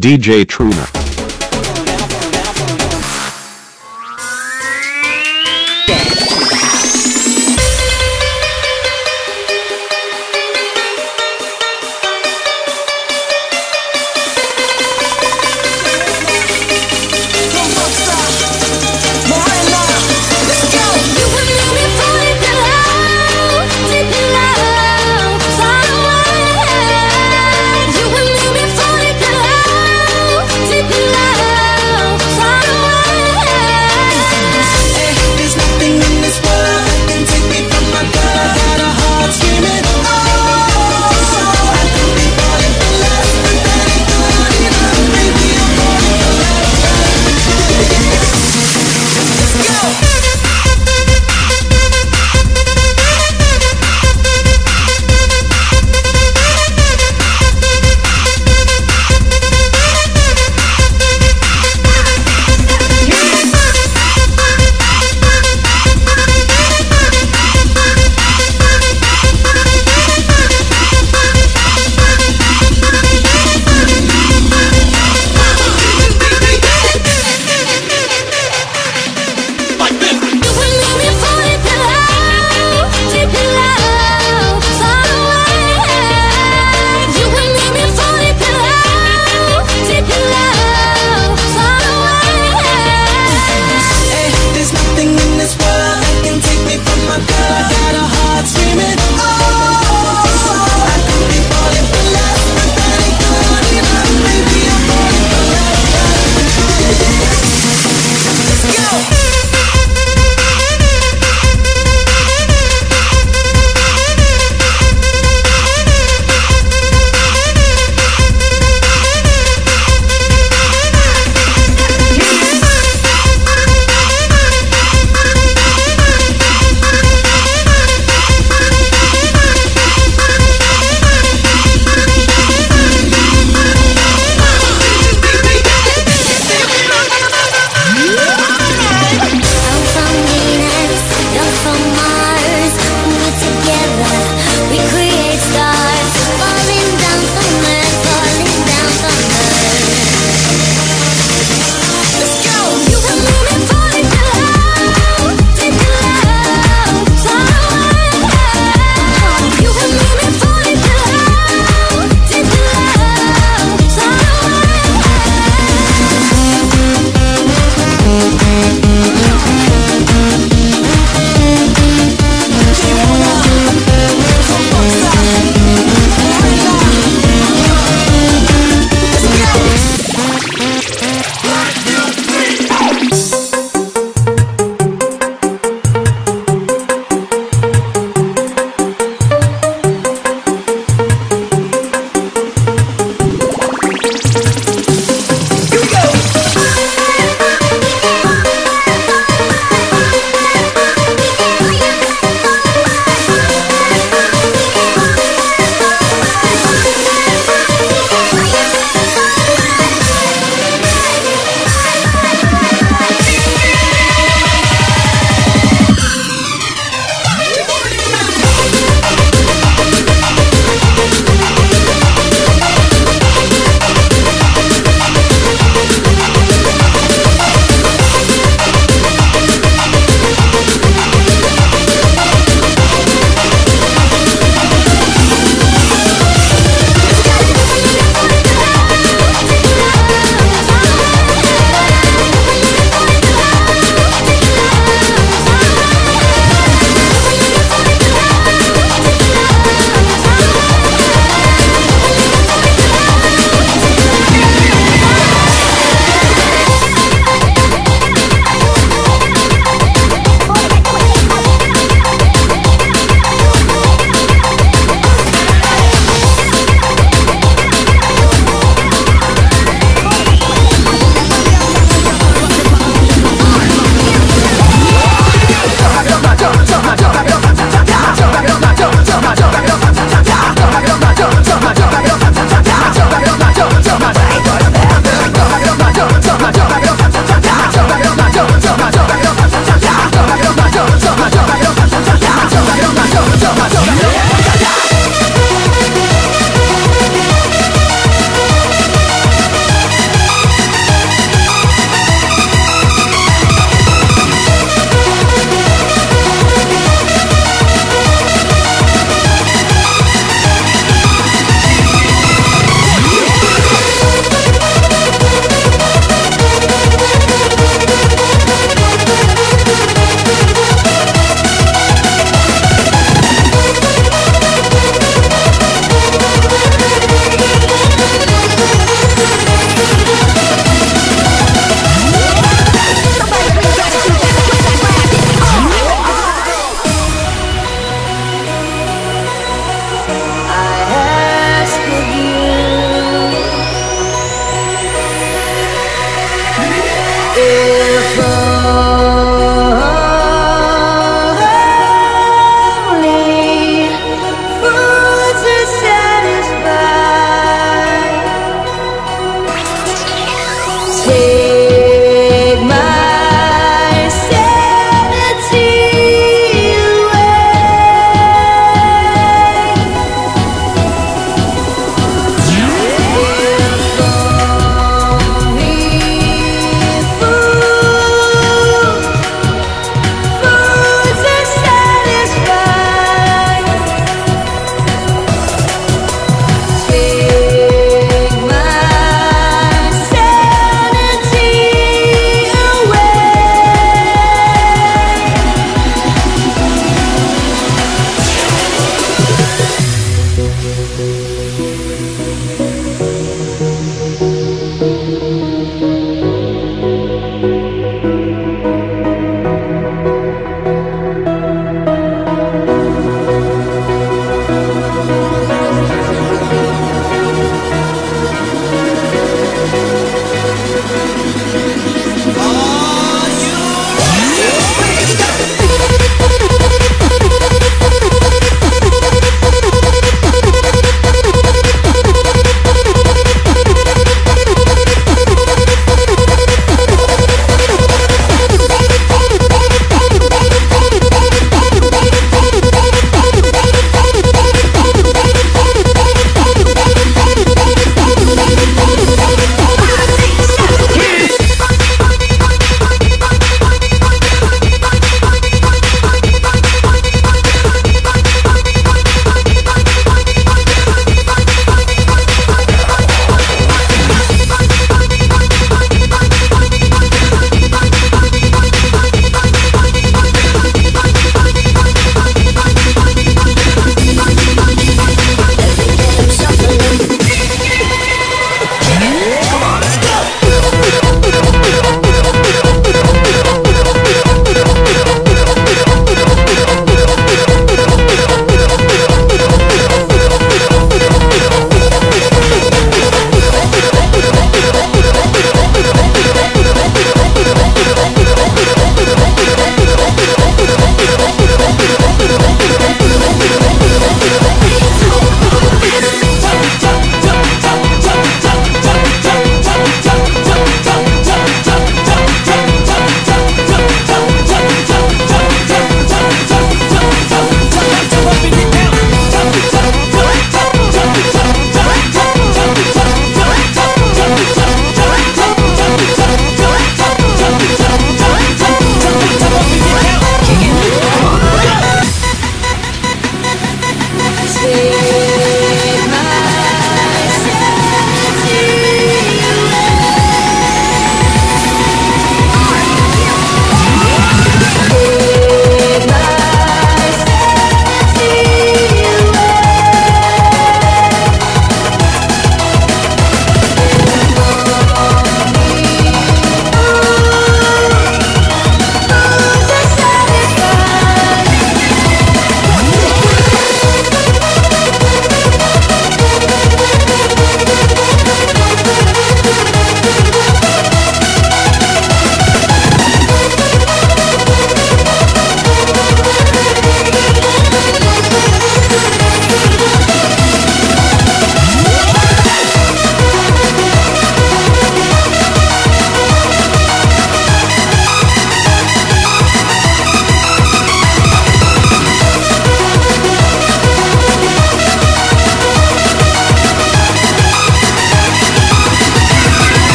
DJ Truna.